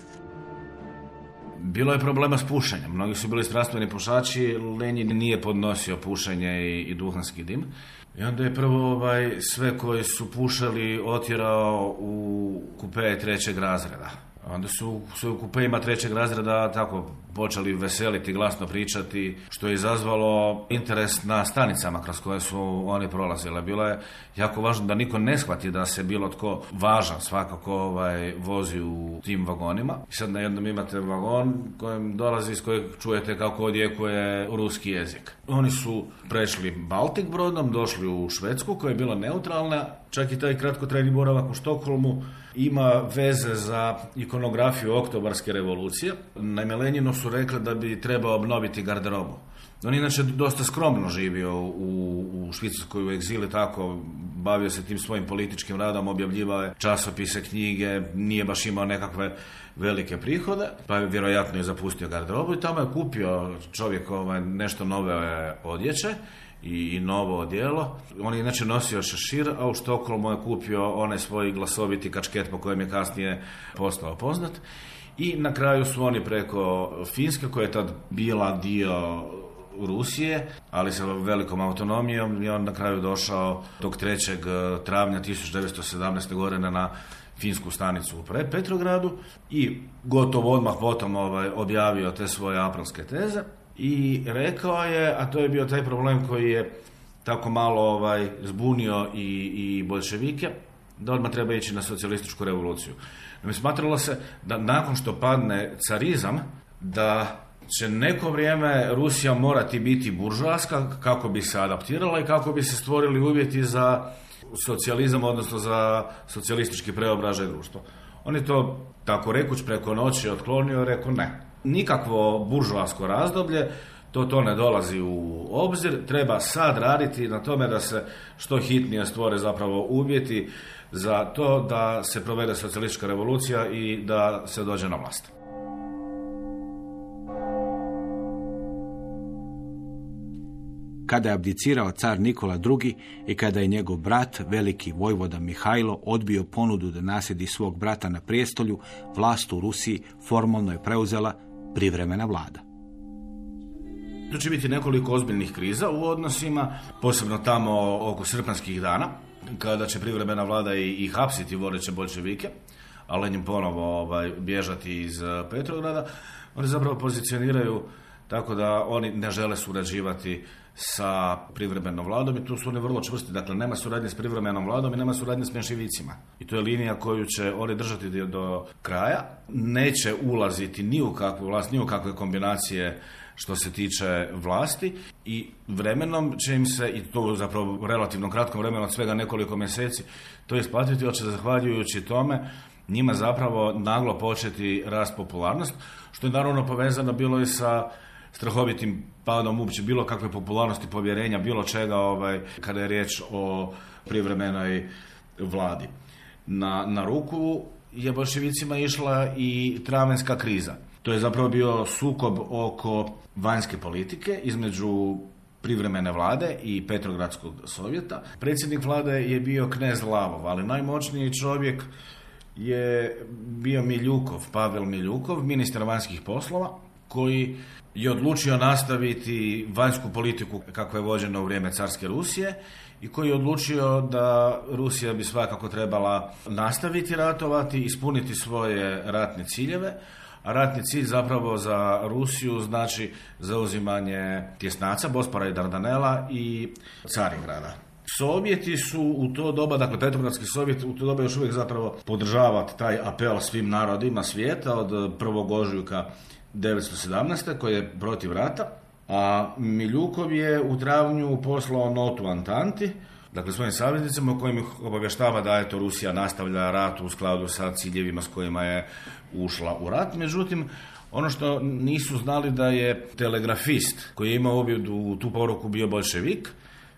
Bilo je problema s pušenjem. Mnogi su bili strastveni pušači, Lenin nije podnosio pušenje i, i duhanski dim. I onda je prvo ovaj, sve koji su pušali otjerao u kupe trećeg razreda. Onda su su u kupejima trećeg razreda tako počeli veseliti, glasno pričati, što je izazvalo interes na stanicama kroz koje su oni prolazile. Bilo je jako važno da niko ne shvati da se bilo tko važan svakako ovaj, vozi u tim vagonima. I sad na jednom imate vagon kojem dolazi iz kojeg čujete kako odjekuje ruski jezik. Oni su prešli Baltik brodom, došli u Švedsku koja je bila neutralna, čak i taj kratkotrajni boravak u Štokholmu ima veze za ikonografiju oktobarske revolucije. Naime, Leninu su rekli da bi trebao obnoviti garderobu. On inače dosta skromno živio u, u Švicarskoj u egzili, tako bavio se tim svojim političkim radom, objavljivao je časopise, knjige, nije baš imao nekakve velike prihode, pa je vjerojatno je zapustio garderobu i tamo je kupio čovjek ovaj, nešto nove odjeće i, i novo odijelo. On je inače nosio šešir, a u Štokholmu je kupio onaj svoj glasoviti kačket po kojem je kasnije postao poznat. I na kraju su oni preko Finske, koja je tad bila dio Rusije, ali sa velikom autonomijom i on na kraju došao tog 3. travnja 1917. godine na finsku stanicu u Petrogradu i gotovo odmah potom ovaj, objavio te svoje aprilske teze i rekao je, a to je bio taj problem koji je tako malo ovaj, zbunio i, i bolševike, da odmah treba ići na socijalističku revoluciju. Mi smatralo se da nakon što padne carizam, da će neko vrijeme Rusija morati biti buržoaska kako bi se adaptirala i kako bi se stvorili uvjeti za socijalizam, odnosno za socijalistički preobražaj društva. On je to tako rekuć preko noći otklonio, rekao ne. Nikakvo buržoasko razdoblje, to to ne dolazi u obzir, treba sad raditi na tome da se što hitnije stvore zapravo uvjeti za to da se provede socijalistička revolucija i da se dođe na vlast. kada je abdicirao car Nikola II i kada je njegov brat, veliki vojvoda Mihajlo, odbio ponudu da nasjedi svog brata na prijestolju, vlast u Rusiji formalno je preuzela privremena vlada. Tu će biti nekoliko ozbiljnih kriza u odnosima, posebno tamo oko srpanskih dana, kada će privremena vlada i, i hapsiti vodeće bolševike, a Lenin ponovo ovaj, bježati iz eh, Petrograda. Oni zapravo pozicioniraju tako da oni ne žele surađivati sa privremenom vladom i tu su oni vrlo čvrsti. Dakle, nema suradnje s privremenom vladom i nema suradnje s menševicima. I to je linija koju će oni držati do- kraja. Neće ulaziti ni u kakvu vlast, ni u kakve kombinacije što se tiče vlasti i vremenom će im se, i to zapravo relativno kratkom vremenu od svega nekoliko mjeseci, to isplatiti, će zahvaljujući tome njima zapravo naglo početi rast popularnost, što je naravno povezano bilo i sa strahovitim padom uopće bilo kakve popularnosti, povjerenja, bilo čega ovaj, kada je riječ o privremenoj vladi. Na, na ruku je bolševicima išla i travenska kriza. To je zapravo bio sukob oko vanjske politike između privremene vlade i Petrogradskog sovjeta. Predsjednik vlade je bio knez Lavov, ali najmoćniji čovjek je bio Miljukov, Pavel Miljukov, ministar vanjskih poslova, koji je odlučio nastaviti vanjsku politiku kakva je vođena u vrijeme carske Rusije i koji je odlučio da Rusija bi svakako trebala nastaviti ratovati, ispuniti svoje ratne ciljeve, a ratni cilj zapravo za Rusiju znači zauzimanje tjesnaca, Bospora i Dardanela i Caringrada. Sovjeti su u to doba, dakle Petrogradski sovjet u to doba još uvijek zapravo podržavati taj apel svim narodima svijeta od 1. ožujka 1917. koji je protiv rata, a Miljukov je u travnju poslao notu Antanti, dakle svojim saveznicima kojim ih obavještava da eto Rusija nastavlja rat u skladu sa ciljevima s kojima je ušla u rat. Međutim, ono što nisu znali da je telegrafist koji je imao uvid u tu poruku bio bolševik,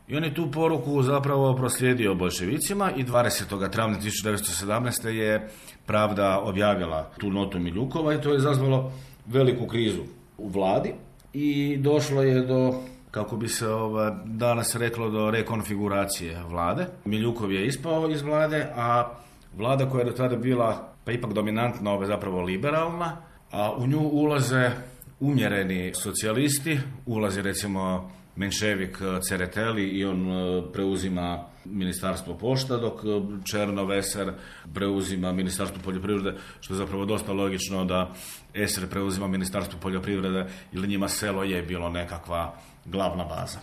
i on je tu poruku zapravo proslijedio bolševicima i 20. travnja 1917. je Pravda objavila tu notu Miljukova i to je izazvalo veliku krizu u vladi i došlo je do kako bi se ova, danas reklo do rekonfiguracije vlade. Miljukov je ispao iz vlade, a vlada koja je do tada bila pa ipak dominantna, ova zapravo liberalna, a u nju ulaze umjereni socijalisti, ulazi recimo Menševik Cereteli i on e, preuzima ministarstvo pošta, dok e, Černo Veser preuzima ministarstvo poljoprivrede, što je zapravo dosta logično da Eser preuzima ministarstvo poljoprivrede ili njima selo je bilo nekakva glavna baza.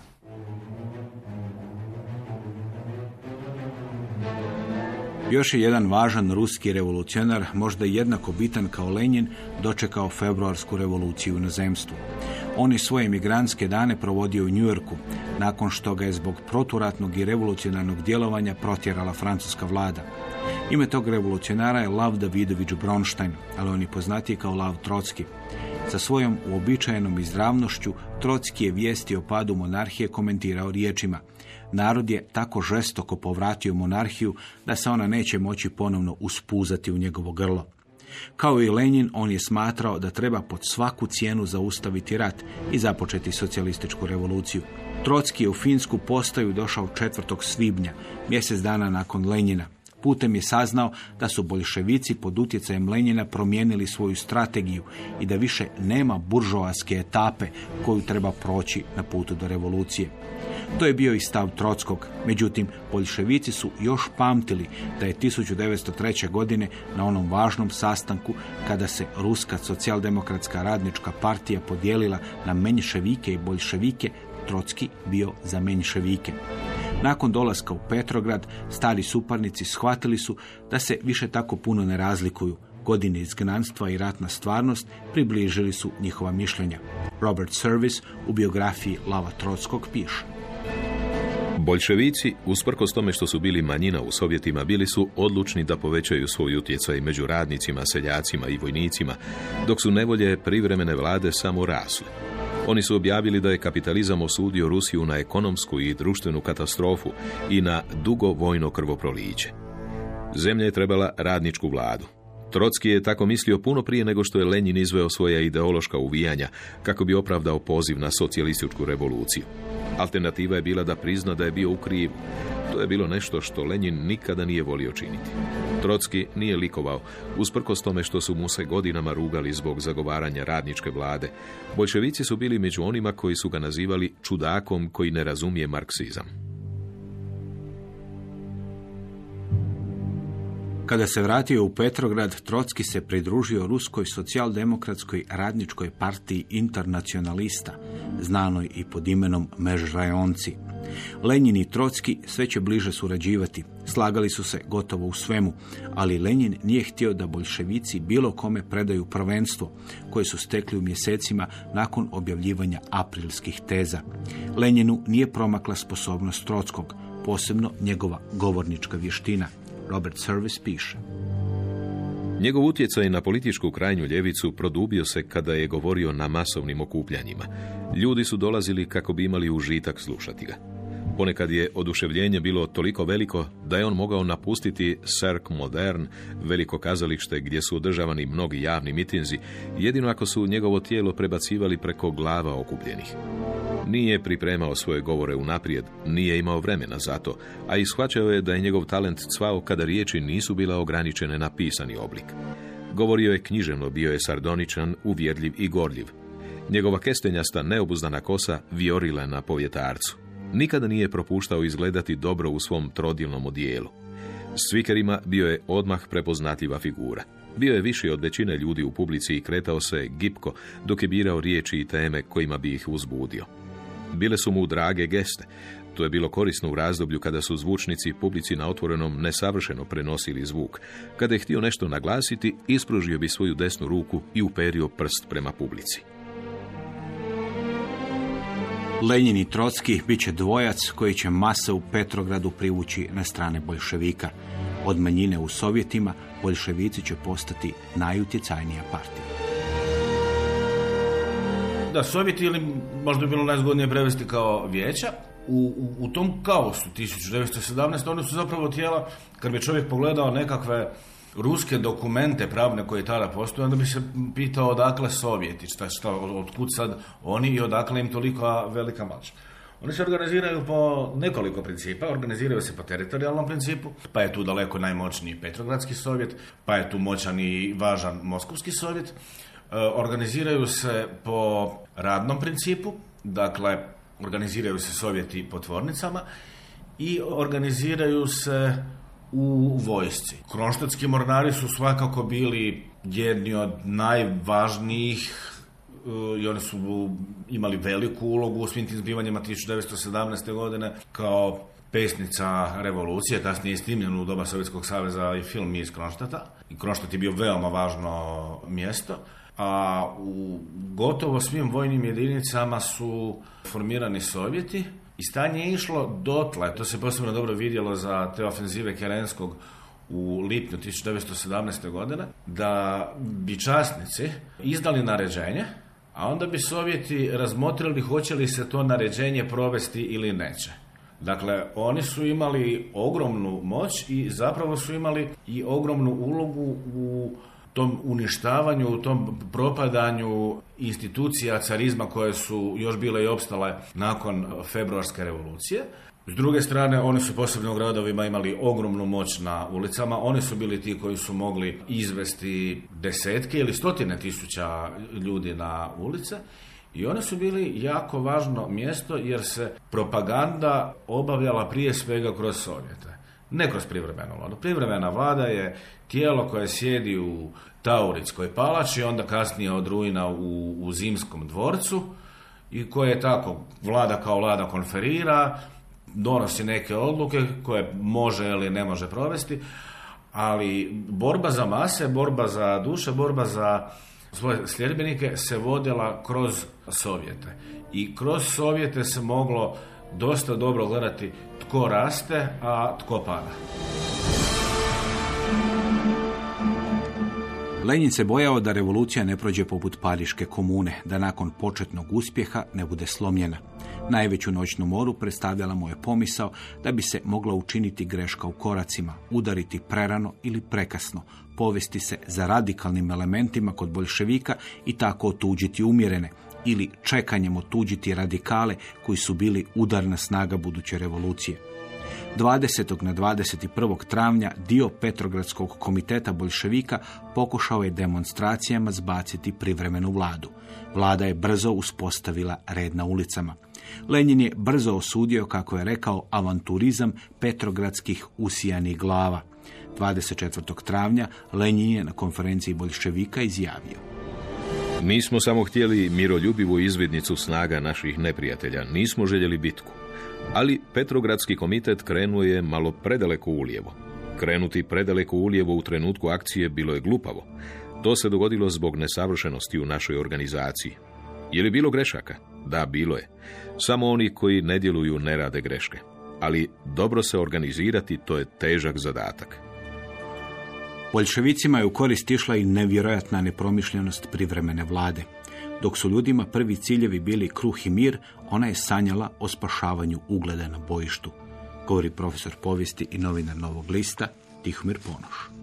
Još je jedan važan ruski revolucionar, možda jednako bitan kao Lenin, dočekao februarsku revoluciju u inozemstvu. On je svoje migrantske dane provodio u Njujorku, nakon što ga je zbog proturatnog i revolucionarnog djelovanja protjerala francuska vlada. Ime tog revolucionara je Lav Davidović Bronstein, ali on je poznatiji kao Lav Trotski. Sa svojom uobičajenom izravnošću Trotski je vijesti o padu monarhije komentirao riječima. Narod je tako žestoko povratio monarhiju da se ona neće moći ponovno uspuzati u njegovo grlo. Kao i Lenin, on je smatrao da treba pod svaku cijenu zaustaviti rat i započeti socijalističku revoluciju. Trotski je u Finsku postaju došao 4. svibnja, mjesec dana nakon Lenjina. Putem je saznao da su bolševici pod utjecajem Lenjina promijenili svoju strategiju i da više nema buržoaske etape koju treba proći na putu do revolucije. To je bio i stav Trotskog. Međutim, bolševici su još pamtili da je 1903. godine na onom važnom sastanku kada se Ruska socijaldemokratska radnička partija podijelila na menjševike i bolševike, Trotski bio za menjševike. Nakon dolaska u Petrograd, stari suparnici shvatili su da se više tako puno ne razlikuju. Godine izgnanstva i ratna stvarnost približili su njihova mišljenja. Robert Service u biografiji Lava Trotskog piše. Boljševici, usprkos tome što su bili manjina u Sovjetima, bili su odlučni da povećaju svoj utjecaj među radnicima, seljacima i vojnicima, dok su nevolje privremene vlade samo rasle. Oni su objavili da je kapitalizam osudio Rusiju na ekonomsku i društvenu katastrofu i na dugo vojno krvoproliće. Zemlja je trebala radničku vladu. Trotski je tako mislio puno prije nego što je Lenjin izveo svoja ideološka uvijanja kako bi opravdao poziv na socijalističku revoluciju. Alternativa je bila da prizna da je bio u krivu. To je bilo nešto što Lenjin nikada nije volio činiti. Trotski nije likovao, usprkos tome što su mu se godinama rugali zbog zagovaranja radničke vlade. Bolševici su bili među onima koji su ga nazivali čudakom koji ne razumije marksizam. Kada se vratio u Petrograd, Trotski se pridružio Ruskoj socijaldemokratskoj radničkoj partiji internacionalista, znanoj i pod imenom Mežrajonci. Lenin i Trotski sve će bliže surađivati. Slagali su se gotovo u svemu, ali Lenin nije htio da bolševici bilo kome predaju prvenstvo koje su stekli u mjesecima nakon objavljivanja aprilskih teza. Leninu nije promakla sposobnost Trotskog, posebno njegova govornička vještina. Robert Service piše. Njegov utjecaj na političku krajnju ljevicu produbio se kada je govorio na masovnim okupljanjima. Ljudi su dolazili kako bi imali užitak slušati ga. Ponekad je oduševljenje bilo toliko veliko da je on mogao napustiti Cirque Modern, veliko kazalište gdje su održavani mnogi javni mitinzi, jedino ako su njegovo tijelo prebacivali preko glava okupljenih. Nije pripremao svoje govore unaprijed, nije imao vremena za to, a ishvaćao je da je njegov talent cvao kada riječi nisu bila ograničene na pisani oblik. Govorio je književno, bio je sardoničan, uvjerljiv i gorljiv. Njegova kestenjasta neobuzdana kosa viorila na povjetarcu. Nikada nije propuštao izgledati dobro u svom trodilnom odijelu. S Cvikerima bio je odmah prepoznatljiva figura. Bio je viši od većine ljudi u publici i kretao se gipko dok je birao riječi i teme kojima bi ih uzbudio. Bile su mu drage geste. To je bilo korisno u razdoblju kada su zvučnici publici na otvorenom nesavršeno prenosili zvuk. Kada je htio nešto naglasiti, ispružio bi svoju desnu ruku i uperio prst prema publici. Lenin i Trotski bit će dvojac koji će mase u Petrogradu privući na strane bolševika. Od manjine u Sovjetima bolševici će postati najutjecajnija partija. Da, Sovjeti ili možda bi bilo najzgodnije prevesti kao vijeća, u, u, u tom kaosu 1917. oni su zapravo tijela, kad bi čovjek pogledao nekakve ruske dokumente pravne koje tada postoje, onda bi se pitao odakle Sovjeti, šta, šta, otkud sad oni i odakle im tolika velika moć. Oni se organiziraju po nekoliko principa. Organiziraju se po teritorijalnom principu, pa je tu daleko najmoćniji Petrogradski sovjet, pa je tu moćan i važan Moskovski sovjet. E, organiziraju se po radnom principu, dakle, organiziraju se sovjeti po tvornicama i organiziraju se u vojsci. Kronštatski mornari su svakako bili jedni od najvažnijih e, i oni su imali veliku ulogu u svim tim zbivanjima 1917. godine kao pesnica revolucije, kasnije je snimljen u doba Sovjetskog saveza i film iz Kronštata. I Kronštat je bio veoma važno mjesto a u gotovo svim vojnim jedinicama su formirani Sovjeti i stanje je išlo dotle, to se posebno dobro vidjelo za te ofenzive Kerenskog u lipnju 1917. godine, da bi časnici izdali naređenje, a onda bi Sovjeti razmotrili hoće li se to naređenje provesti ili neće. Dakle, oni su imali ogromnu moć i zapravo su imali i ogromnu ulogu u tom uništavanju, u tom propadanju institucija carizma koje su još bile i opstale nakon februarske revolucije. S druge strane, oni su posebno u gradovima imali ogromnu moć na ulicama. Oni su bili ti koji su mogli izvesti desetke ili stotine tisuća ljudi na ulice. I one su bili jako važno mjesto jer se propaganda obavljala prije svega kroz Sovjete. Ne kroz privremenu vladu. Privremena vlada je tijelo koje sjedi u Taurickoj palači, onda kasnije od rujna u, u Zimskom dvorcu i koje tako vlada kao vlada konferira, donosi neke odluke koje može ili ne može provesti, ali borba za mase, borba za duše, borba za svoje sljedbenike se vodila kroz Sovjete. I kroz Sovjete se moglo dosta dobro gledati tko raste, a tko pada. Lenin se bojao da revolucija ne prođe poput Pariške komune, da nakon početnog uspjeha ne bude slomljena. Najveću noćnu moru predstavljala mu je pomisao da bi se mogla učiniti greška u koracima, udariti prerano ili prekasno, povesti se za radikalnim elementima kod bolševika i tako otuđiti umjerene, ili čekanjem otuđiti radikale koji su bili udarna snaga buduće revolucije. 20. na 21. travnja dio Petrogradskog komiteta bolševika pokušao je demonstracijama zbaciti privremenu vladu. Vlada je brzo uspostavila red na ulicama. Lenin je brzo osudio, kako je rekao, avanturizam petrogradskih usijanih glava. 24. travnja Lenin je na konferenciji bolševika izjavio. Nismo samo htjeli miroljubivu izvidnicu snaga naših neprijatelja, nismo željeli bitku. Ali Petrogradski komitet krenuo je malo predaleko ulijevo. Krenuti predaleko ulijevo u trenutku akcije bilo je glupavo. To se dogodilo zbog nesavršenosti u našoj organizaciji. Je li bilo grešaka? Da, bilo je. Samo oni koji ne djeluju ne rade greške. Ali dobro se organizirati, to je težak zadatak. Boljševicima je u korist išla i nevjerojatna nepromišljenost privremene vlade. Dok su ljudima prvi ciljevi bili kruh i mir, ona je sanjala o spašavanju ugleda na bojištu, govori profesor povijesti i novinar Novog lista Tihomir Ponoš.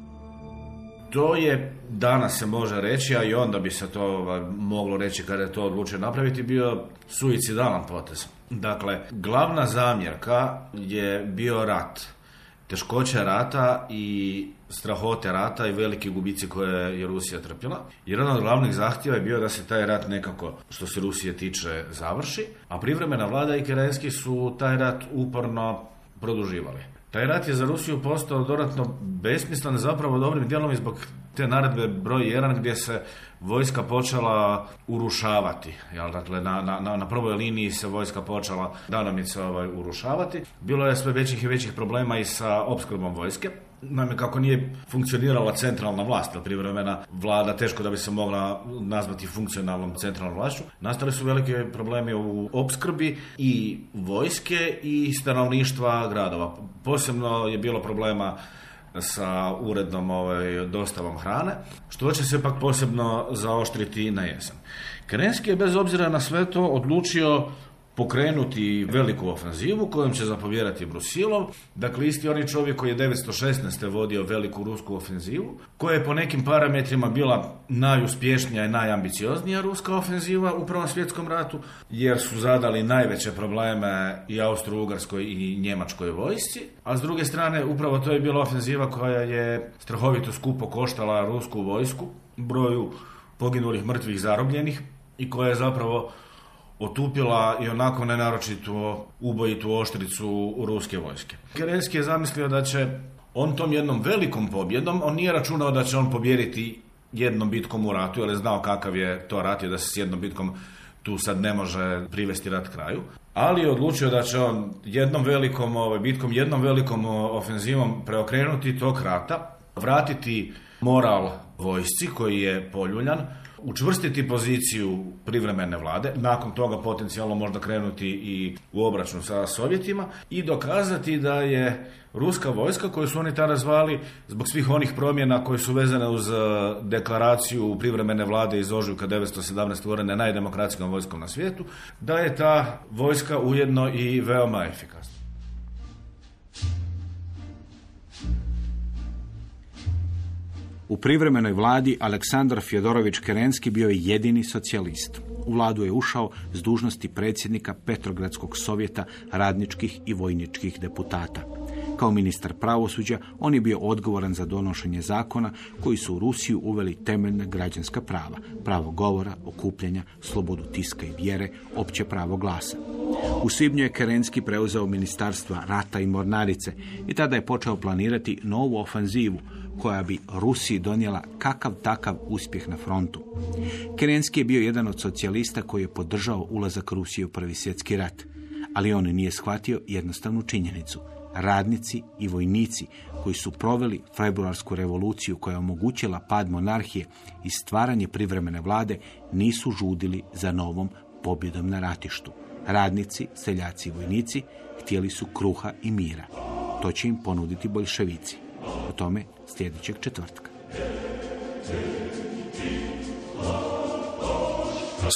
To je, danas se može reći, a i onda bi se to ovaj, moglo reći kada je to odlučio napraviti, bio suicidalan potez. Dakle, glavna zamjerka je bio rat. Teškoće rata i strahote rata i veliki gubici koje je Rusija trpjela. Jedan od glavnih zahtjeva je bio da se taj rat nekako, što se Rusije tiče, završi, a privremena vlada i Kerenski su taj rat uporno produživali. Taj rat je za Rusiju postao dodatno besmislen, zapravo dobrim dijelom i zbog te naredbe broj 1 gdje se vojska počela urušavati. Jel, dakle, na, na, na prvoj liniji se vojska počela danomice ovaj, urušavati. Bilo je sve većih i većih problema i sa opskrbom vojske. Naime, kako nije funkcionirala centralna vlast, privremena vlada, teško da bi se mogla nazvati funkcionalnom centralnom vlašću, nastali su velike problemi u opskrbi i vojske i stanovništva gradova. Posebno je bilo problema sa urednom ovaj, dostavom hrane, što će se pak posebno zaoštriti na jesen. Kerenski je bez obzira na sve to odlučio pokrenuti veliku ofenzivu kojom će zapovjerati Brusilov. Dakle, isti onaj čovjek koji je 916. vodio veliku rusku ofenzivu, koja je po nekim parametrima bila najuspješnija i najambicioznija ruska ofenziva u Prvom svjetskom ratu, jer su zadali najveće probleme i Austro-Ugarskoj i Njemačkoj vojsci, a s druge strane upravo to je bila ofenziva koja je strahovito skupo koštala rusku vojsku, broju poginulih, mrtvih, zarobljenih i koja je zapravo otupila i onako nenaročitu ubojitu oštricu ruske vojske. Kerenski je zamislio da će on tom jednom velikom pobjedom, on nije računao da će on pobjediti jednom bitkom u ratu, jer je znao kakav je to rat i da se s jednom bitkom tu sad ne može privesti rat kraju, ali je odlučio da će on jednom velikom ovaj, bitkom, jednom velikom ofenzivom preokrenuti tog rata, vratiti moral vojsci koji je poljuljan, učvrstiti poziciju privremene vlade, nakon toga potencijalno možda krenuti i u obračun sa Sovjetima i dokazati da je ruska vojska koju su oni tada zvali zbog svih onih promjena koje su vezane uz e, deklaraciju privremene vlade iz ožujka 1917. godine najdemokratskom vojskom na svijetu, da je ta vojska ujedno i veoma efikasna. U privremenoj vladi Aleksandar Fjodorović Kerenski bio je jedini socijalist. U vladu je ušao s dužnosti predsjednika Petrogradskog sovjeta radničkih i vojničkih deputata. Kao ministar pravosuđa on je bio odgovoran za donošenje zakona koji su u Rusiju uveli temeljna građanska prava, pravo govora, okupljanja, slobodu tiska i vjere, opće pravo glasa. U svibnju je Kerenski preuzeo ministarstva rata i mornarice i tada je počeo planirati novu ofanzivu koja bi Rusiji donijela kakav takav uspjeh na frontu. Kerenski je bio jedan od socijalista koji je podržao ulazak Rusije u Prvi svjetski rat, ali on nije shvatio jednostavnu činjenicu. Radnici i vojnici koji su proveli februarsku revoluciju koja je omogućila pad monarhije i stvaranje privremene vlade nisu žudili za novom pobjedom na ratištu. Radnici, seljaci i vojnici htjeli su kruha i mira. To će im ponuditi bolševici. O tome sljedećeg četvrtka.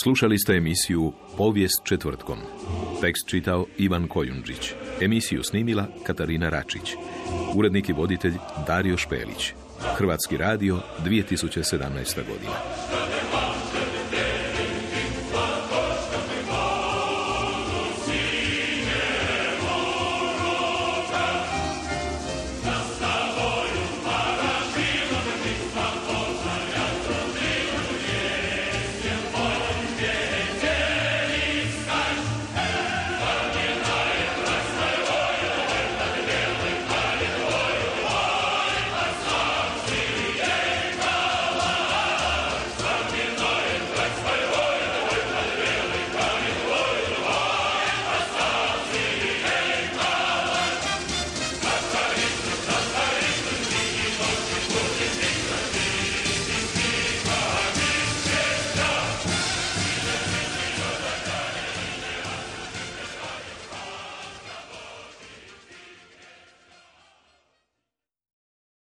Slušali ste emisiju Povijest četvrtkom. Tekst čitao Ivan Kojundžić. Emisiju snimila Katarina Račić. Urednik i voditelj Dario Špelić. Hrvatski radio 2017. godina.